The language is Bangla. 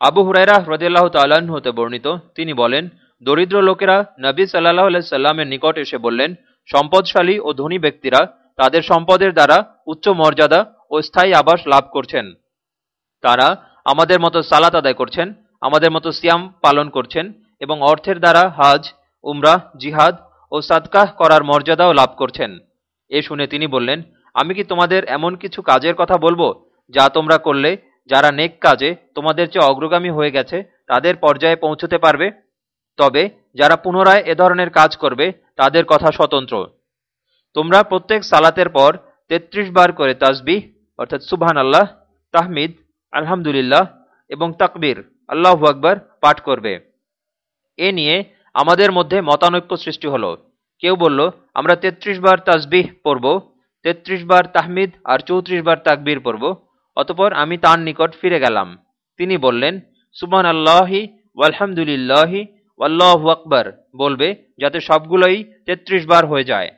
আবু হুরাইরা হ্রদিল্লাহ তাল্লাহ্ন হতে বর্ণিত। তিনি বলেন, দরিদ্র লোকেরা নবী সাল্লাহ সাল্লামের নিকট এসে বললেন, সম্পদশালী ও ধনী ব্যক্তিরা তাদের সম্পদের দ্বারা উচ্চ মর্যাদা ও স্থায়ী আবাস লাভ করছেন। তারা আমাদের মতো সালাত আদায় করছেন, আমাদের মতো সিয়াম পালন করছেন এবং অর্থের দ্বারা হাজ উমরাহ জিহাদ ও সাদকাহ করার মর্যাদাও লাভ করছেন। এ শুনে তিনি বললেন, আমি কি তোমাদের এমন কিছু কাজের কথা বলব যা তোমরা করলে যারা নেক কাজে তোমাদের চেয়ে অগ্রগামী হয়ে গেছে, তাদের পর্যায়ে পৌঁছতে পারবে। তবে যারা পুনরায় এ ধরনের কাজ করবে, তাদের কথা স্বতন্ত্র। তোমরা প্রত্যেক সালাতের পর ৩৩ বার করে তাসবিহ, অর্থাৎ সুবহান আল্লাহ তাহমিদ, আলহামদুলিল্লাহ এবং তাকবীর, আল্লাহ আকবর, পাঠ করবে। এ নিয়ে আমাদের মধ্যে মতানৈক্য সৃষ্টি হলো। কেউ বলল, আমরা ৩৩ বার তাসবিহ পড়ব ৩৩ বার তাহমিদ আর চৌত্রিশ বার তাকবীর পড়ব। অতপর আমি তার নিকট ফিরে গেলাম। তিনি বললেন সুমান আল্লাহি ওয়ালহামদুলিল্লাহি আল্লাহ আকবর। বলবে, যাতে সবগুলোই ৩৩ বার হয়ে যায়।